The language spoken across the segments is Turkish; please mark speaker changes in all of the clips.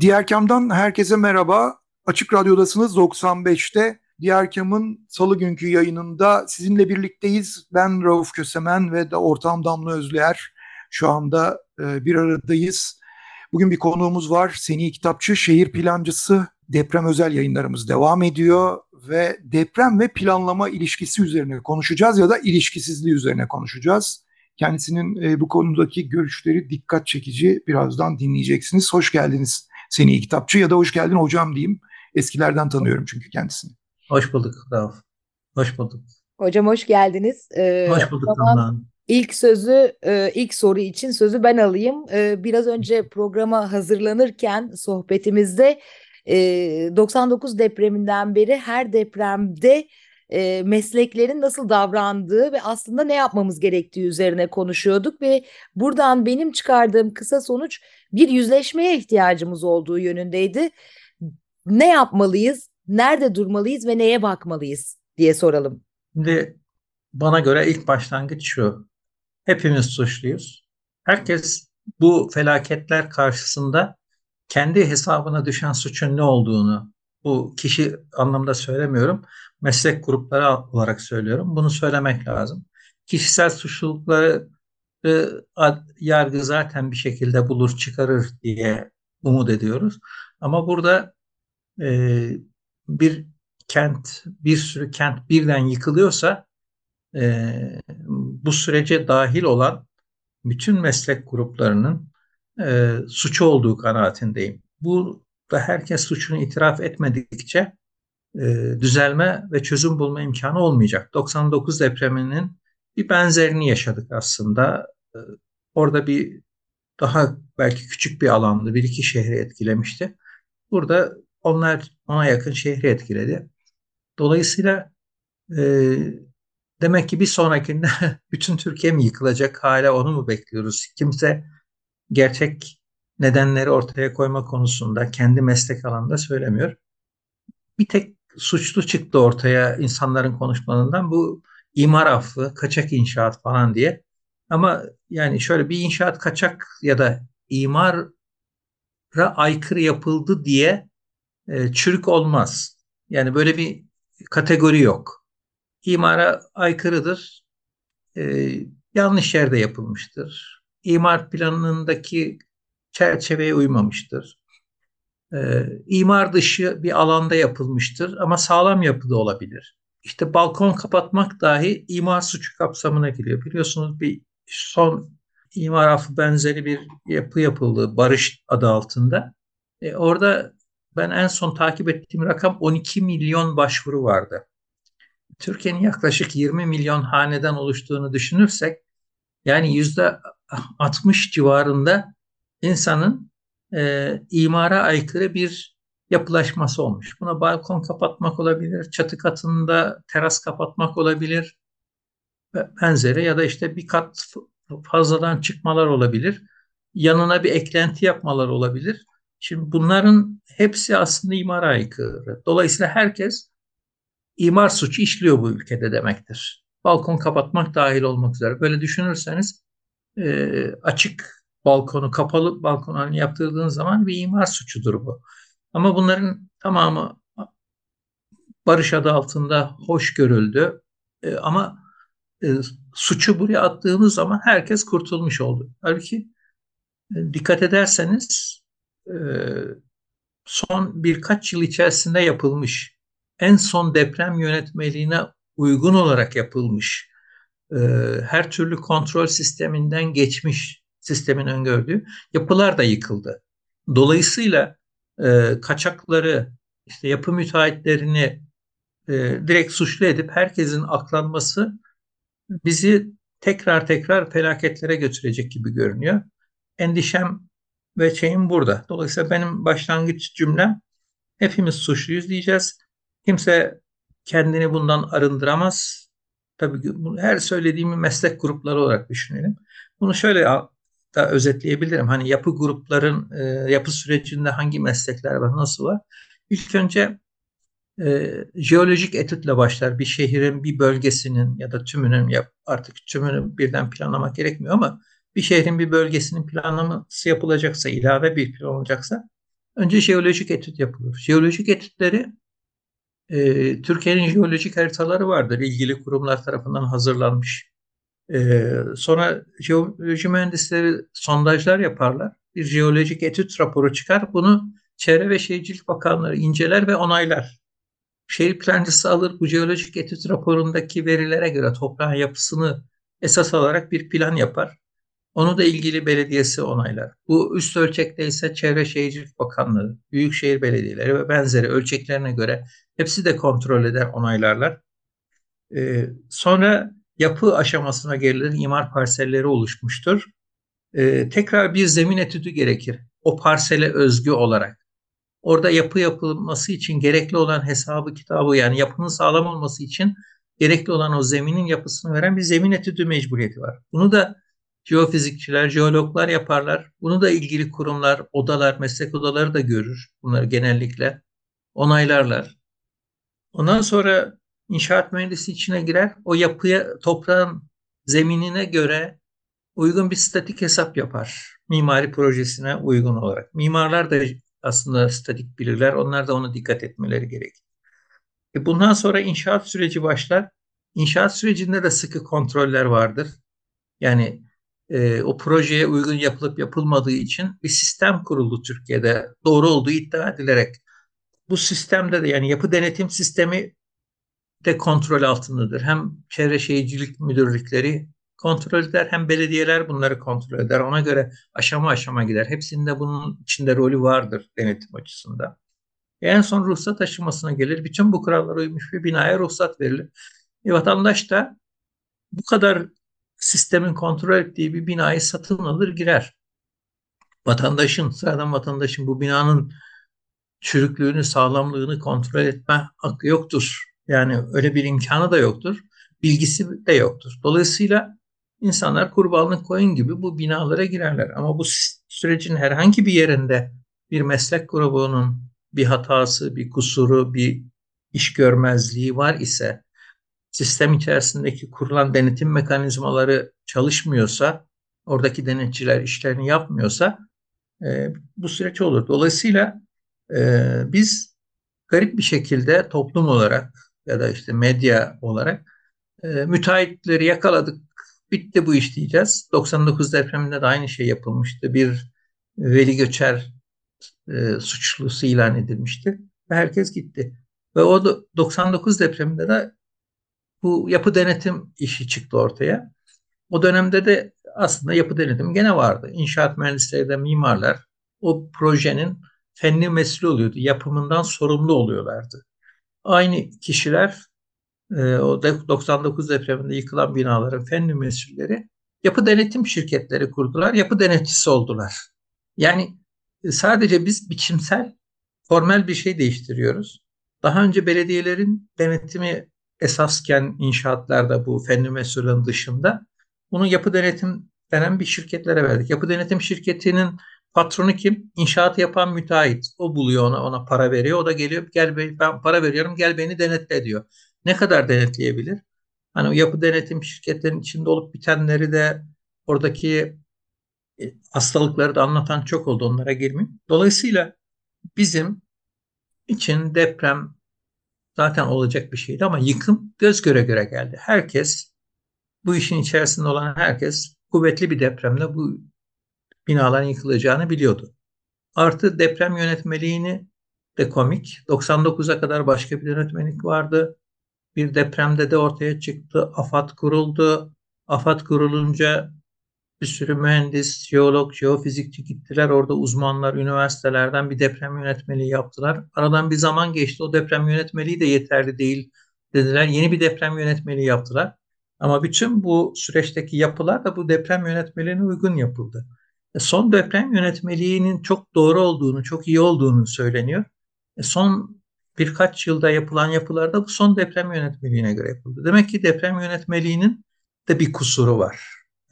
Speaker 1: Diğer Kam'dan herkese merhaba. Açık Radyo'dasınız 95'te. Diğer Kam'ın salı günkü yayınında sizinle birlikteyiz. Ben Rauf Kösemen ve de ortağım Damla Özlüer. Şu anda e, bir aradayız. Bugün bir konuğumuz var. Seni Kitapçı, şehir plancısı. Deprem özel yayınlarımız devam ediyor ve deprem ve planlama ilişkisi üzerine konuşacağız ya da ilişkisizliği üzerine konuşacağız. Kendisinin e, bu konudaki görüşleri dikkat çekici birazdan dinleyeceksiniz. Hoş geldiniz Seni Kitapçı ya da hoş geldin hocam diyeyim. Eskilerden tanıyorum çünkü kendisini.
Speaker 2: Hoş bulduk Rauf. Hoş bulduk.
Speaker 3: Hocam hoş geldiniz.
Speaker 2: Ee, hoş bulduk Damla
Speaker 3: İlk sözü, e, ilk soru için sözü ben alayım. E, biraz önce programa hazırlanırken sohbetimizde 99 e, depreminden beri her depremde mesleklerin nasıl davrandığı ve aslında ne yapmamız gerektiği üzerine konuşuyorduk ve buradan benim çıkardığım kısa sonuç bir yüzleşmeye ihtiyacımız olduğu yönündeydi. Ne yapmalıyız, nerede durmalıyız ve neye bakmalıyız diye soralım.
Speaker 2: Şimdi bana göre ilk başlangıç şu. Hepimiz suçluyuz. Herkes bu felaketler karşısında kendi hesabına düşen suçun ne olduğunu, bu kişi anlamda söylemiyorum, meslek grupları olarak söylüyorum. Bunu söylemek lazım. Kişisel suçlulukları yargı zaten bir şekilde bulur çıkarır diye umut ediyoruz. Ama burada e, bir kent, bir sürü kent birden yıkılıyorsa e, bu sürece dahil olan bütün meslek gruplarının e, suçu olduğu kanaatindeyim. Bu da herkes suçunu itiraf etmedikçe e, düzelme ve çözüm bulma imkanı olmayacak. 99 depreminin bir benzerini yaşadık aslında. E, orada bir daha belki küçük bir alandı, bir iki şehri etkilemişti. Burada onlar ona yakın şehri etkiledi. Dolayısıyla e, Demek ki bir sonrakinde bütün Türkiye mi yıkılacak hala onu mu bekliyoruz? Kimse gerçek nedenleri ortaya koyma konusunda kendi meslek alanında söylemiyor. Bir tek suçlu çıktı ortaya insanların konuşmalarından bu imar affı, kaçak inşaat falan diye. Ama yani şöyle bir inşaat kaçak ya da imara aykırı yapıldı diye e, çürük olmaz. Yani böyle bir kategori yok imara aykırıdır. E, yanlış yerde yapılmıştır. İmar planındaki çerçeveye uymamıştır. E, imar dışı bir alanda yapılmıştır ama sağlam yapıda olabilir. İşte balkon kapatmak dahi imar suçu kapsamına giriyor. Biliyorsunuz bir son imar affı benzeri bir yapı yapıldı Barış adı altında. E, orada ben en son takip ettiğim rakam 12 milyon başvuru vardı. Türkiye'nin yaklaşık 20 milyon haneden oluştuğunu düşünürsek yani yüzde 60 civarında insanın e, imara aykırı bir yapılaşması olmuş. Buna balkon kapatmak olabilir, çatı katında teras kapatmak olabilir, benzeri ya da işte bir kat fazladan çıkmalar olabilir. Yanına bir eklenti yapmalar olabilir. Şimdi bunların hepsi aslında imara aykırı. Dolayısıyla herkes imar suçu işliyor bu ülkede demektir. Balkon kapatmak dahil olmak üzere. Böyle düşünürseniz e, açık balkonu kapalı balkon haline yaptırdığınız zaman bir imar suçudur bu. Ama bunların tamamı barış adı altında hoş görüldü. E, ama e, suçu buraya attığımız zaman herkes kurtulmuş oldu. Halbuki e, dikkat ederseniz e, son birkaç yıl içerisinde yapılmış en son deprem yönetmeliğine uygun olarak yapılmış, e, her türlü kontrol sisteminden geçmiş sistemin öngördüğü yapılar da yıkıldı. Dolayısıyla e, kaçakları, işte yapı müteahhitlerini e, direkt suçlu edip herkesin aklanması bizi tekrar tekrar felaketlere götürecek gibi görünüyor. Endişem ve şeyim burada. Dolayısıyla benim başlangıç cümlem hepimiz suçluyuz diyeceğiz. Kimse kendini bundan arındıramaz. Tabii her söylediğimi meslek grupları olarak düşünelim. Bunu şöyle da özetleyebilirim. Hani yapı grupların e, yapı sürecinde hangi meslekler var, nasıl var? İlk önce e, jeolojik etütle başlar. Bir şehrin, bir bölgesinin ya da tümünün ya artık tümünü birden planlamak gerekmiyor ama bir şehrin bir bölgesinin planlaması yapılacaksa, ilave bir plan olacaksa önce jeolojik etüt yapılır. Jeolojik etütleri e, Türkiye'nin jeolojik haritaları vardır. ilgili kurumlar tarafından hazırlanmış. E, sonra jeoloji mühendisleri sondajlar yaparlar. Bir jeolojik etüt raporu çıkar. Bunu Çevre ve Şehircilik Bakanlığı inceler ve onaylar. Şehir plancısı alır bu jeolojik etüt raporundaki verilere göre toprağın yapısını esas alarak bir plan yapar. Onu da ilgili belediyesi onaylar. Bu üst ölçekte ise Çevre Şehircilik Bakanlığı, Büyükşehir Belediyeleri ve benzeri ölçeklerine göre hepsi de kontrol eder, onaylarlar. Ee, sonra yapı aşamasına gelir, imar parselleri oluşmuştur. Ee, tekrar bir zemin etüdü gerekir. O parsele özgü olarak. Orada yapı yapılması için gerekli olan hesabı kitabı yani yapının sağlam olması için gerekli olan o zeminin yapısını veren bir zemin etüdü mecburiyeti var. Bunu da jeofizikçiler, jeologlar yaparlar. Bunu da ilgili kurumlar, odalar, meslek odaları da görür. Bunları genellikle onaylarlar. Ondan sonra inşaat mühendisi içine girer. O yapıya, toprağın zeminine göre uygun bir statik hesap yapar. Mimari projesine uygun olarak. Mimarlar da aslında statik bilirler. Onlar da ona dikkat etmeleri gerekir. E bundan sonra inşaat süreci başlar. İnşaat sürecinde de sıkı kontroller vardır. Yani e, o projeye uygun yapılıp yapılmadığı için bir sistem kuruldu Türkiye'de. Doğru olduğu iddia edilerek. Bu sistemde de yani yapı denetim sistemi de kontrol altındadır. Hem çevre şehircilik müdürlükleri kontrol eder hem belediyeler bunları kontrol eder. Ona göre aşama aşama gider. Hepsinde bunun içinde rolü vardır denetim açısından. En son ruhsat aşamasına gelir. Bütün bu kurallara uymuş bir binaya ruhsat verilir. E, vatandaş da bu kadar sistemin kontrol ettiği bir binayı satın alır girer. Vatandaşın, sıradan vatandaşın bu binanın çürüklüğünü, sağlamlığını kontrol etme hakkı yoktur. Yani öyle bir imkanı da yoktur. Bilgisi de yoktur. Dolayısıyla insanlar kurbanlık koyun gibi bu binalara girerler. Ama bu sürecin herhangi bir yerinde bir meslek grubunun bir hatası, bir kusuru, bir iş görmezliği var ise sistem içerisindeki kurulan denetim mekanizmaları çalışmıyorsa, oradaki denetçiler işlerini yapmıyorsa e, bu süreç olur. Dolayısıyla e, biz garip bir şekilde toplum olarak ya da işte medya olarak e, müteahhitleri yakaladık, bitti bu iş diyeceğiz. 99 depreminde de aynı şey yapılmıştı. Bir Veli Göçer e, suçlusu ilan edilmişti ve herkes gitti. Ve o 99 depreminde de bu yapı denetim işi çıktı ortaya. O dönemde de aslında yapı denetim gene vardı. İnşaat mühendisleri de mimarlar o projenin fenli mesul oluyordu. Yapımından sorumlu oluyorlardı. Aynı kişiler e, o 99 depreminde yıkılan binaların fenli mesulleri yapı denetim şirketleri kurdular. Yapı denetçisi oldular. Yani e, sadece biz biçimsel, formel bir şey değiştiriyoruz. Daha önce belediyelerin denetimi esasken inşaatlarda bu fenli mesulün dışında bunu yapı denetim denen bir şirketlere verdik. Yapı denetim şirketinin patronu kim? İnşaatı yapan müteahhit. O buluyor ona, ona para veriyor. O da geliyor gel ben para veriyorum gel beni denetle diyor. Ne kadar denetleyebilir? Hani yapı denetim şirketlerinin içinde olup bitenleri de oradaki e, hastalıkları da anlatan çok oldu onlara girmeyeyim. Dolayısıyla bizim için deprem zaten olacak bir şeydi ama yıkım göz göre göre geldi. Herkes bu işin içerisinde olan herkes kuvvetli bir depremle bu binaların yıkılacağını biliyordu. Artı deprem yönetmeliğini de komik. 99'a kadar başka bir yönetmelik vardı. Bir depremde de ortaya çıktı. AFAD kuruldu. AFAD kurulunca bir sürü mühendis, jeolog, jeofizikçi gittiler. Orada uzmanlar üniversitelerden bir deprem yönetmeliği yaptılar. Aradan bir zaman geçti. O deprem yönetmeliği de yeterli değil dediler. Yeni bir deprem yönetmeliği yaptılar. Ama bütün bu süreçteki yapılar da bu deprem yönetmeliğine uygun yapıldı. E, son deprem yönetmeliğinin çok doğru olduğunu, çok iyi olduğunu söyleniyor. E, son birkaç yılda yapılan yapılarda bu son deprem yönetmeliğine göre yapıldı. Demek ki deprem yönetmeliğinin de bir kusuru var.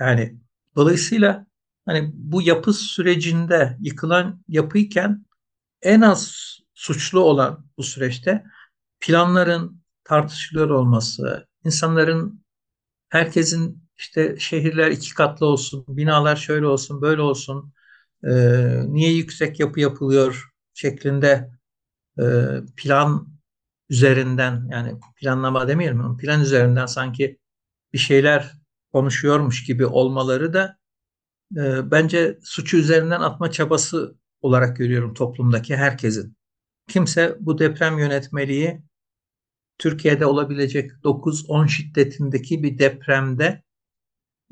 Speaker 2: Yani dolayısıyla hani bu yapı sürecinde yıkılan yapıyken en az suçlu olan bu süreçte planların tartışılıyor olması, insanların herkesin işte şehirler iki katlı olsun, binalar şöyle olsun, böyle olsun, e, niye yüksek yapı yapılıyor şeklinde e, plan üzerinden yani planlama demeyelim ama plan üzerinden sanki bir şeyler konuşuyormuş gibi olmaları da e, bence suçu üzerinden atma çabası olarak görüyorum toplumdaki herkesin. Kimse bu deprem yönetmeliği Türkiye'de olabilecek 9-10 şiddetindeki bir depremde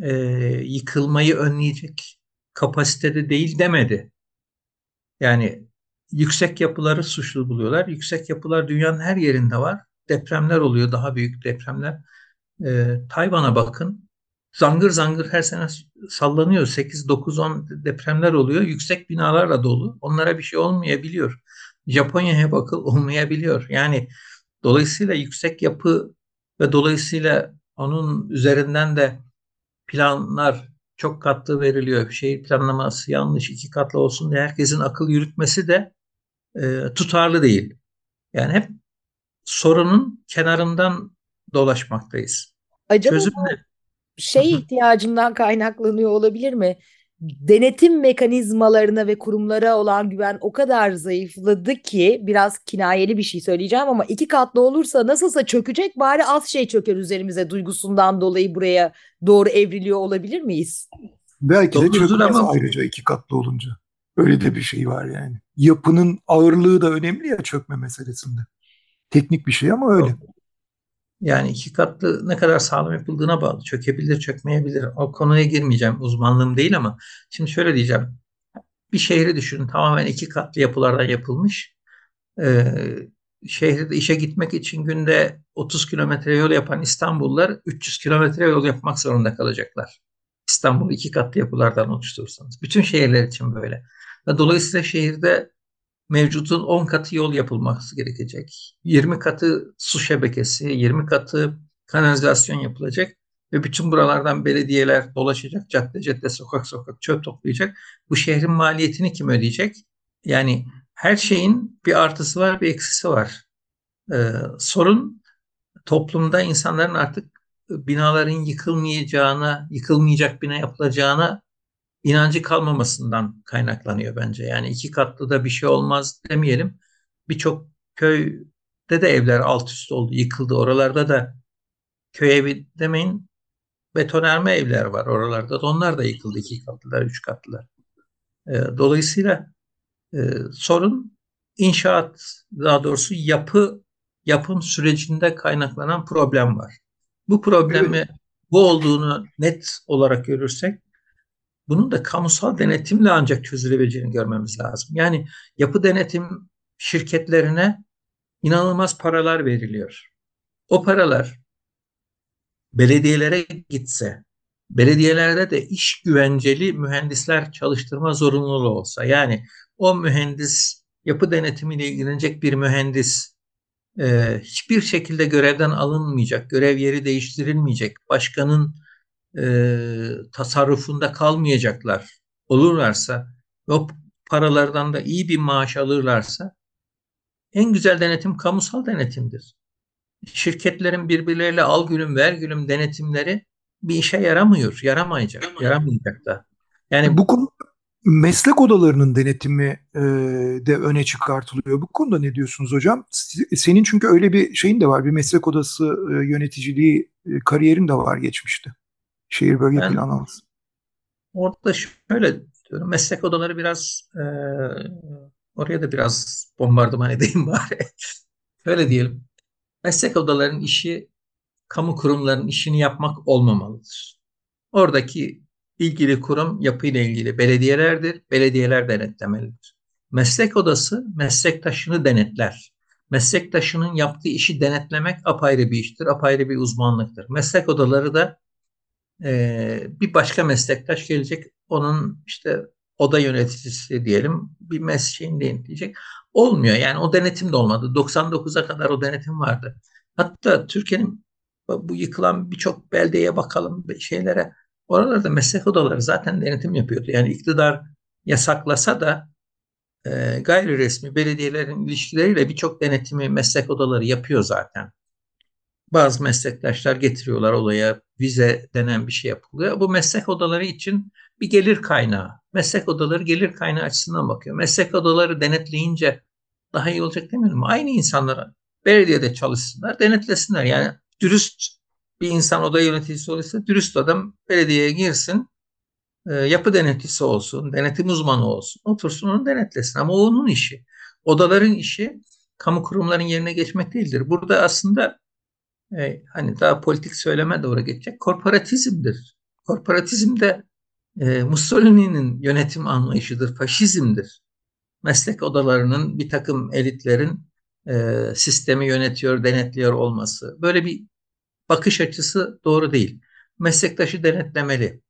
Speaker 2: e, yıkılmayı önleyecek kapasitede değil demedi. Yani yüksek yapıları suçlu buluyorlar. Yüksek yapılar dünyanın her yerinde var. Depremler oluyor, daha büyük depremler. E, Tayvan'a bakın. Zangır zangır her sene sallanıyor. 8, 9, 10 depremler oluyor. Yüksek binalarla dolu. Onlara bir şey olmayabiliyor. Japonya'ya bakıl olmayabiliyor. Yani dolayısıyla yüksek yapı ve dolayısıyla onun üzerinden de planlar çok katlı veriliyor. Şehir planlaması yanlış iki katlı olsun diye herkesin akıl yürütmesi de e, tutarlı değil. Yani hep sorunun kenarından dolaşmaktayız.
Speaker 3: Acaba Çözüm ne? şey ihtiyacından kaynaklanıyor olabilir mi? Denetim mekanizmalarına ve kurumlara olan güven o kadar zayıfladı ki biraz kinayeli bir şey söyleyeceğim ama iki katlı olursa nasılsa çökecek bari az şey çöker üzerimize duygusundan dolayı buraya doğru evriliyor olabilir miyiz?
Speaker 1: Belki de çökmez ama... ayrıca iki katlı olunca. Öyle de bir şey var yani. Yapının ağırlığı da önemli ya çökme meselesinde. Teknik bir şey ama öyle.
Speaker 2: Yani iki katlı ne kadar sağlam yapıldığına bağlı. Çökebilir, çökmeyebilir. O konuya girmeyeceğim. Uzmanlığım değil ama şimdi şöyle diyeceğim. Bir şehri düşünün tamamen iki katlı yapılardan yapılmış. Ee, şehirde işe gitmek için günde 30 kilometre yol yapan İstanbullular 300 kilometre yol yapmak zorunda kalacaklar. İstanbul iki katlı yapılardan oluşturursanız. Bütün şehirler için böyle. Dolayısıyla şehirde mevcutun 10 katı yol yapılması gerekecek. 20 katı su şebekesi, 20 katı kanalizasyon yapılacak ve bütün buralardan belediyeler dolaşacak, cadde cadde, sokak sokak çöp toplayacak. Bu şehrin maliyetini kim ödeyecek? Yani her şeyin bir artısı var, bir eksisi var. Ee, sorun toplumda insanların artık binaların yıkılmayacağına, yıkılmayacak bina yapılacağına inancı kalmamasından kaynaklanıyor bence. Yani iki katlı da bir şey olmaz demeyelim. Birçok köyde de evler alt üst oldu, yıkıldı. Oralarda da köy evi demeyin betonarme evler var oralarda da onlar da yıkıldı iki katlılar, üç katlılar. E, dolayısıyla e, sorun inşaat daha doğrusu yapı yapım sürecinde kaynaklanan problem var. Bu problemi evet. bu olduğunu net olarak görürsek bunun da kamusal denetimle ancak çözülebileceğini görmemiz lazım. Yani yapı denetim şirketlerine inanılmaz paralar veriliyor. O paralar belediyelere gitse, belediyelerde de iş güvenceli mühendisler çalıştırma zorunluluğu olsa, yani o mühendis yapı denetimiyle ilgilenecek bir mühendis e, hiçbir şekilde görevden alınmayacak, görev yeri değiştirilmeyecek, başkanın e, tasarrufunda kalmayacaklar olurlarsa ve o paralardan da iyi bir maaş alırlarsa en güzel denetim kamusal denetimdir. Şirketlerin birbirleriyle al gülüm ver gülüm denetimleri bir işe yaramıyor, yaramayacak, yaramayacak da.
Speaker 1: Yani bu konu meslek odalarının denetimi e, de öne çıkartılıyor. Bu konuda ne diyorsunuz hocam? Senin çünkü öyle bir şeyin de var, bir meslek odası e, yöneticiliği e, kariyerin de var geçmişte. Şehir bölge ben, planlaması.
Speaker 2: Orada şöyle diyorum. Meslek odaları biraz e, oraya da biraz bombardıman edeyim bari. şöyle diyelim. Meslek odalarının işi kamu kurumlarının işini yapmak olmamalıdır. Oradaki ilgili kurum yapıyla ilgili belediyelerdir. Belediyeler denetlemelidir. Meslek odası meslektaşını denetler. meslektaşının yaptığı işi denetlemek apayrı bir iştir, apayrı bir uzmanlıktır. Meslek odaları da e, bir başka meslektaş gelecek, onun işte oda yöneticisi diyelim bir mesleğini denetleyecek. Olmuyor yani o denetim de olmadı. 99'a kadar o denetim vardı. Hatta Türkiye'nin bu yıkılan birçok beldeye bakalım şeylere. Oralarda meslek odaları zaten denetim yapıyordu. Yani iktidar yasaklasa da e, gayri resmi belediyelerin ilişkileriyle birçok denetimi meslek odaları yapıyor zaten. Bazı meslektaşlar getiriyorlar olaya vize denen bir şey yapılıyor. Bu meslek odaları için bir gelir kaynağı. Meslek odaları gelir kaynağı açısından bakıyor. Meslek odaları denetleyince daha iyi olacak demiyorum. Aynı insanlara belediyede çalışsınlar, denetlesinler. Yani dürüst bir insan oda yöneticisi olursa dürüst adam belediyeye girsin, e, yapı denetçisi olsun, denetim uzmanı olsun, otursun onu denetlesin. Ama o onun işi. Odaların işi kamu kurumların yerine geçmek değildir. Burada aslında e, hani daha politik söyleme doğru geçecek korporatizmdir. Korporatizm de e, Mussolini'nin yönetim anlayışıdır, faşizmdir. Meslek odalarının bir takım elitlerin e, sistemi yönetiyor, denetliyor olması. Böyle bir bakış açısı doğru değil. Meslektaşı denetlemeli.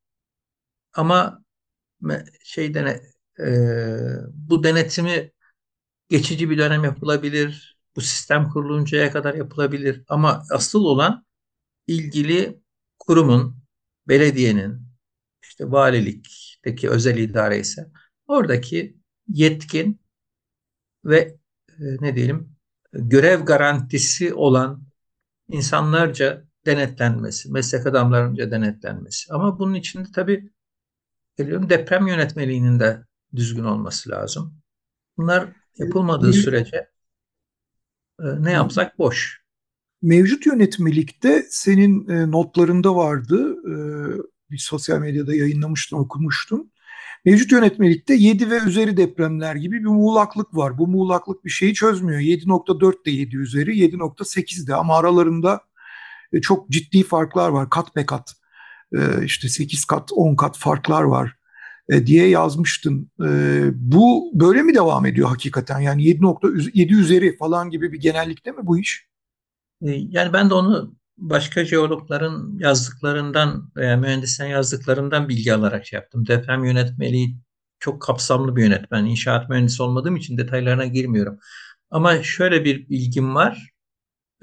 Speaker 2: Ama şey dene, e, bu denetimi geçici bir dönem yapılabilir. Bu sistem kuruluncaya kadar yapılabilir. Ama asıl olan ilgili kurumun, belediyenin, işte valilikteki özel idare ise oradaki yetkin ve e, ne diyelim görev garantisi olan insanlarca denetlenmesi, meslek adamlarınca denetlenmesi. Ama bunun içinde tabii geliyorum deprem yönetmeliğinin de düzgün olması lazım. Bunlar yapılmadığı sürece ne yapsak boş.
Speaker 1: Mevcut yönetmelikte senin e, notlarında vardı. E, bir sosyal medyada yayınlamıştın, okumuştun. Mevcut yönetmelikte 7 ve üzeri depremler gibi bir muğlaklık var. Bu muğlaklık bir şeyi çözmüyor. 7.4 de 7 üzeri, 7.8 de ama aralarında e, çok ciddi farklar var. Kat be kat. E, işte 8 kat, 10 kat farklar var e, diye yazmıştın. Bu böyle mi devam ediyor hakikaten? Yani 7.7 üzeri falan gibi bir genellikte mi bu iş?
Speaker 2: Yani ben de onu başka jeologların yazdıklarından veya mühendislerin yazdıklarından bilgi alarak şey yaptım. Deprem yönetmeliği çok kapsamlı bir yönetmen. İnşaat mühendisi olmadığım için detaylarına girmiyorum. Ama şöyle bir bilgim var.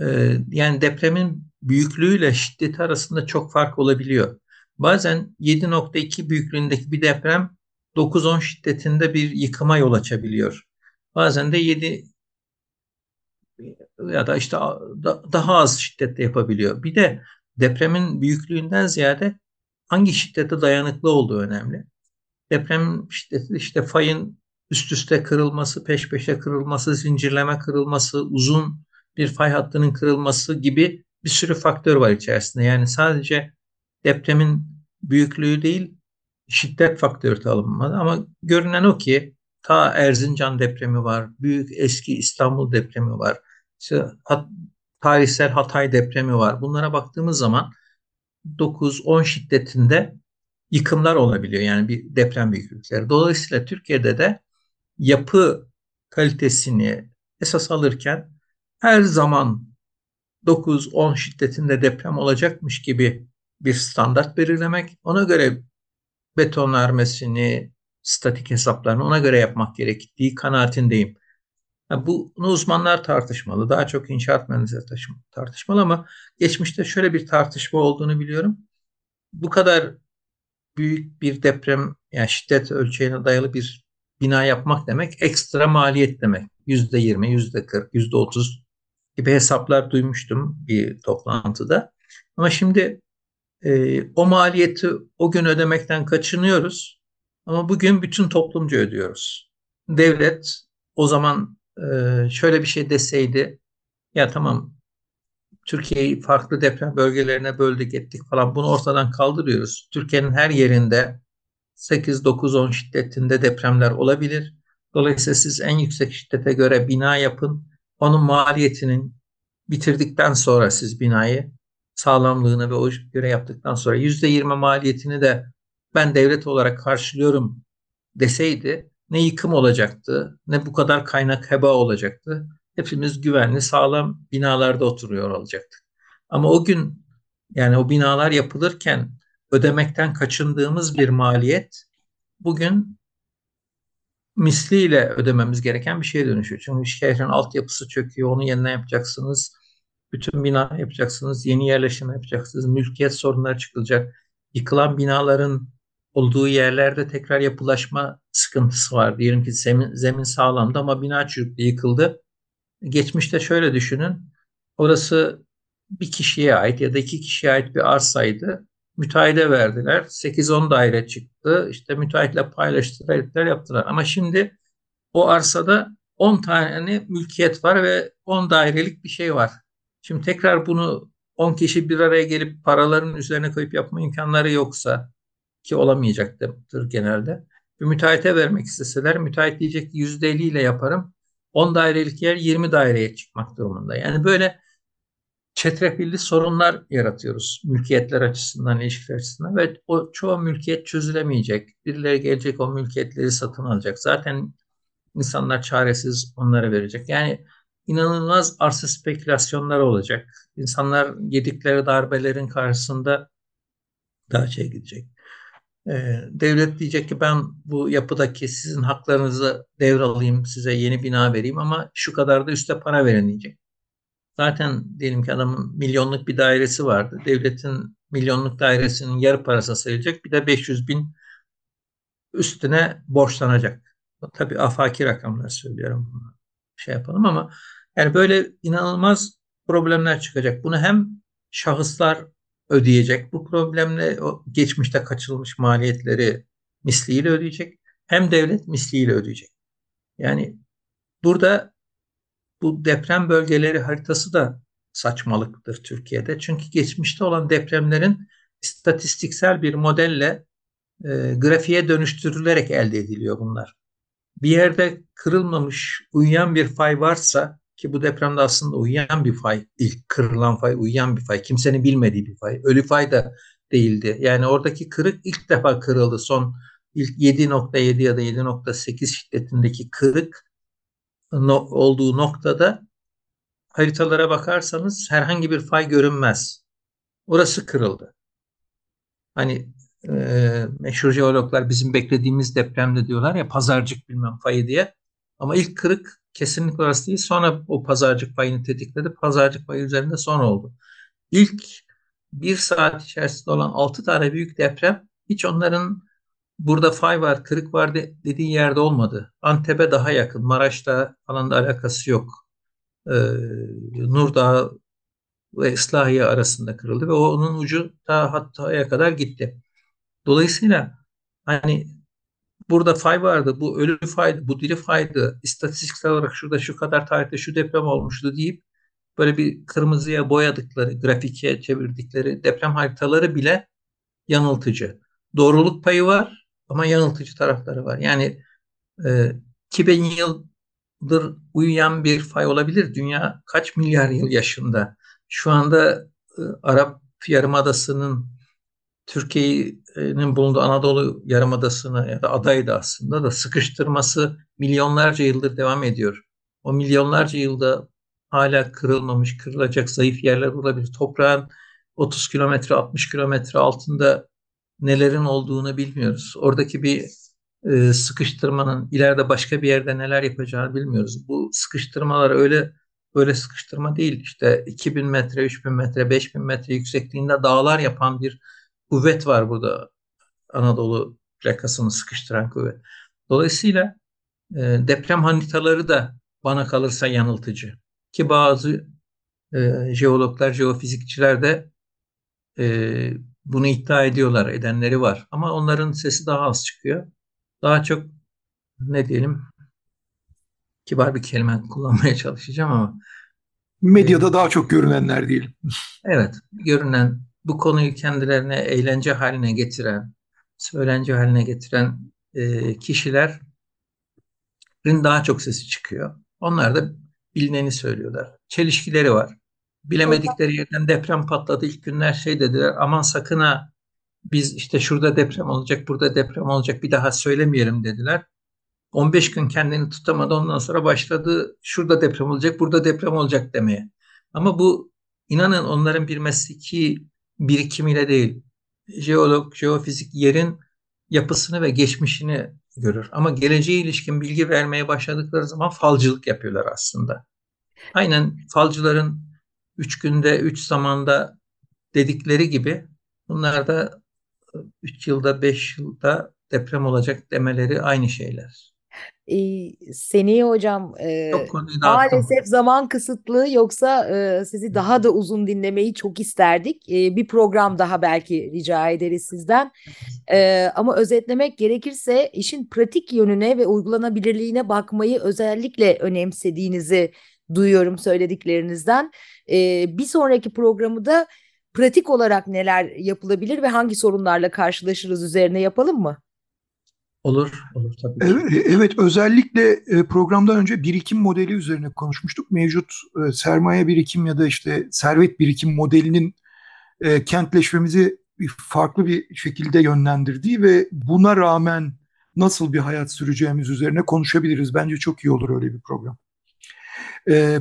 Speaker 2: Ee, yani depremin büyüklüğüyle şiddeti arasında çok fark olabiliyor. Bazen 7.2 büyüklüğündeki bir deprem 9-10 şiddetinde bir yıkıma yol açabiliyor. Bazen de 7 ya da işte daha az şiddette yapabiliyor. Bir de depremin büyüklüğünden ziyade hangi şiddete dayanıklı olduğu önemli. Deprem şiddeti işte fayın üst üste kırılması, peş peşe kırılması, zincirleme kırılması, uzun bir fay hattının kırılması gibi bir sürü faktör var içerisinde. Yani sadece depremin büyüklüğü değil, şiddet faktörü de alınmalı. Ama görünen o ki ta Erzincan depremi var, büyük eski İstanbul depremi var, işte hat, tarihsel Hatay depremi var. Bunlara baktığımız zaman 9-10 şiddetinde yıkımlar olabiliyor. Yani bir deprem büyüklükleri. Dolayısıyla Türkiye'de de yapı kalitesini esas alırken her zaman 9-10 şiddetinde deprem olacakmış gibi bir standart belirlemek, ona göre betonarmesini, statik hesaplarını ona göre yapmak gerektiği kanaatindeyim. Yani bunu uzmanlar tartışmalı. Daha çok inşaat mühendisleri tartışmalı ama geçmişte şöyle bir tartışma olduğunu biliyorum. Bu kadar büyük bir deprem yani şiddet ölçeğine dayalı bir bina yapmak demek ekstra maliyet demek. Yüzde yirmi, yüzde kırk, yüzde otuz gibi hesaplar duymuştum bir toplantıda. Ama şimdi e, o maliyeti o gün ödemekten kaçınıyoruz. Ama bugün bütün toplumcu ödüyoruz. Devlet o zaman e, şöyle bir şey deseydi ya tamam Türkiye'yi farklı deprem bölgelerine böldük ettik falan bunu ortadan kaldırıyoruz. Türkiye'nin her yerinde 8, 9, 10 şiddetinde depremler olabilir. Dolayısıyla siz en yüksek şiddete göre bina yapın. Onun maliyetinin bitirdikten sonra siz binayı sağlamlığını ve o göre yaptıktan sonra %20 maliyetini de ben devlet olarak karşılıyorum deseydi ne yıkım olacaktı ne bu kadar kaynak heba olacaktı. hepimiz güvenli, sağlam binalarda oturuyor olacaktık. Ama o gün yani o binalar yapılırken ödemekten kaçındığımız bir maliyet bugün misliyle ödememiz gereken bir şeye dönüşüyor. Çünkü şehrin altyapısı çöküyor, onu yeniden yapacaksınız. Bütün bina yapacaksınız, yeni yerleşim yapacaksınız, mülkiyet sorunları çıkılacak. Yıkılan binaların olduğu yerlerde tekrar yapılaşma sıkıntısı var. Diyelim ki zemin, zemin sağlamdı ama bina çürüktü, yıkıldı. Geçmişte şöyle düşünün. Orası bir kişiye ait ya da iki kişiye ait bir arsaydı. Müteahhide verdiler. 8-10 daire çıktı. İşte müteahhitle paylaştılar, yaptılar. Ama şimdi o arsada 10 tane mülkiyet var ve 10 dairelik bir şey var. Şimdi tekrar bunu 10 kişi bir araya gelip paraların üzerine koyup yapma imkanları yoksa ki olamayacaktır genelde. Bir müteahhite vermek isteseler müteahhit diyecek ki %50 ile yaparım. 10 dairelik yer 20 daireye çıkmak durumunda. Yani böyle çetrefilli sorunlar yaratıyoruz mülkiyetler açısından, ilişkiler açısından ve o çoğu mülkiyet çözülemeyecek. Birileri gelecek o mülkiyetleri satın alacak. Zaten insanlar çaresiz onlara verecek. Yani inanılmaz arsa spekülasyonları olacak. İnsanlar yedikleri darbelerin karşısında daha şey gidecek. Ee, devlet diyecek ki ben bu yapıdaki sizin haklarınızı devralayım, size yeni bina vereyim ama şu kadar da üste para verin diyecek. Zaten diyelim ki adamın milyonluk bir dairesi vardı. Devletin milyonluk dairesinin yarı parası sayılacak. Bir de 500 bin üstüne borçlanacak. Tabii afaki rakamlar söylüyorum. Bunu şey yapalım ama yani böyle inanılmaz problemler çıkacak. Bunu hem şahıslar ödeyecek. Bu problemle o geçmişte kaçırılmış maliyetleri misliyle ödeyecek. Hem devlet misliyle ödeyecek. Yani burada bu deprem bölgeleri haritası da saçmalıktır Türkiye'de. Çünkü geçmişte olan depremlerin istatistiksel bir modelle e, grafiğe dönüştürülerek elde ediliyor bunlar. Bir yerde kırılmamış, uyuyan bir fay varsa ki bu depremde aslında uyuyan bir fay, ilk kırılan fay uyuyan bir fay, kimsenin bilmediği bir fay. Ölü fay da değildi. Yani oradaki kırık ilk defa kırıldı. Son ilk 7.7 ya da 7.8 şiddetindeki kırık olduğu noktada haritalara bakarsanız herhangi bir fay görünmez. Orası kırıldı. Hani meşhur jeologlar bizim beklediğimiz depremde diyorlar ya pazarcık bilmem fayı diye. Ama ilk kırık kesinlikle orası değil. Sonra o pazarcık fayını tetikledi. Pazarcık fayı üzerinde son oldu. İlk bir saat içerisinde olan altı tane büyük deprem hiç onların burada fay var, kırık var de, dediği yerde olmadı. Antep'e daha yakın, Maraş'ta falan da alakası yok. Ee, Nurdağ ve İslahiye arasında kırıldı ve onun ucu ta Hatta'ya kadar gitti. Dolayısıyla hani burada fay vardı, bu ölü faydı, bu diri faydı, istatistiksel olarak şurada şu kadar tarihte şu deprem olmuştu deyip böyle bir kırmızıya boyadıkları, grafike çevirdikleri deprem haritaları bile yanıltıcı. Doğruluk payı var ama yanıltıcı tarafları var. Yani e, 2000 yıldır uyuyan bir fay olabilir. Dünya kaç milyar yıl yaşında? Şu anda e, Arap Yarımadası'nın Türkiye'nin bulunduğu Anadolu Yarımadası'nı ya da adaydı aslında da sıkıştırması milyonlarca yıldır devam ediyor. O milyonlarca yılda hala kırılmamış, kırılacak zayıf yerler olabilir. Toprağın 30 kilometre, 60 kilometre altında nelerin olduğunu bilmiyoruz. Oradaki bir e, sıkıştırmanın ileride başka bir yerde neler yapacağını bilmiyoruz. Bu sıkıştırmalar öyle böyle sıkıştırma değil. İşte 2000 metre, 3000 metre, 5000 metre yüksekliğinde dağlar yapan bir kuvvet var burada. Anadolu plakasını sıkıştıran kuvvet. Dolayısıyla e, deprem haritaları da bana kalırsa yanıltıcı. Ki bazı e, jeologlar, jeofizikçiler de e, bunu iddia ediyorlar, edenleri var. Ama onların sesi daha az çıkıyor. Daha çok ne diyelim kibar bir kelime kullanmaya çalışacağım ama
Speaker 1: medyada e, daha çok görünenler diyelim.
Speaker 2: Evet, görünen bu konuyu kendilerine eğlence haline getiren, söylence haline getiren e, kişilerin daha çok sesi çıkıyor. Onlar da bilineni söylüyorlar. Çelişkileri var. Bilemedikleri yerden deprem patladı. İlk günler şey dediler aman sakın ha biz işte şurada deprem olacak, burada deprem olacak bir daha söylemeyelim dediler. 15 gün kendini tutamadı ondan sonra başladı şurada deprem olacak, burada deprem olacak demeye. Ama bu inanın onların bir mesleki birikimiyle değil. Jeolog, jeofizik yerin yapısını ve geçmişini görür. Ama geleceğe ilişkin bilgi vermeye başladıkları zaman falcılık yapıyorlar aslında. Aynen falcıların üç günde, üç zamanda dedikleri gibi bunlar da üç yılda, beş yılda deprem olacak demeleri aynı şeyler.
Speaker 3: Ee, Seni hocam e, maalesef zaman kısıtlı yoksa e, sizi daha da uzun dinlemeyi çok isterdik. E, bir program daha belki rica ederiz sizden. E, ama özetlemek gerekirse işin pratik yönüne ve uygulanabilirliğine bakmayı özellikle önemsediğinizi duyuyorum söylediklerinizden. E, bir sonraki programı da pratik olarak neler yapılabilir ve hangi sorunlarla karşılaşırız üzerine yapalım mı?
Speaker 2: Olur, olur tabii.
Speaker 1: Evet, evet özellikle e, programdan önce birikim modeli üzerine konuşmuştuk. Mevcut e, sermaye birikim ya da işte servet birikim modelinin e, kentleşmemizi farklı bir şekilde yönlendirdiği ve buna rağmen nasıl bir hayat süreceğimiz üzerine konuşabiliriz. Bence çok iyi olur öyle bir program.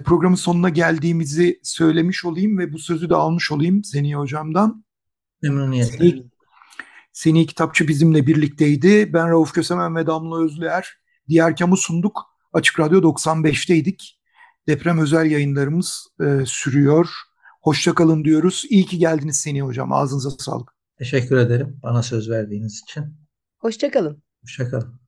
Speaker 1: Programın sonuna geldiğimizi söylemiş olayım ve bu sözü de almış olayım Seniye Hocam'dan.
Speaker 2: Memnuniyetle.
Speaker 1: Seni Kitapçı bizimle birlikteydi. Ben Rauf Kösemen ve Damla Özlüer. Diğer kamu sunduk. Açık Radyo 95'teydik. Deprem özel yayınlarımız e, sürüyor. Hoşçakalın diyoruz. İyi ki geldiniz Seni Hocam. Ağzınıza sağlık.
Speaker 2: Teşekkür ederim bana söz verdiğiniz için.
Speaker 3: Hoşçakalın.
Speaker 2: Hoşçakalın.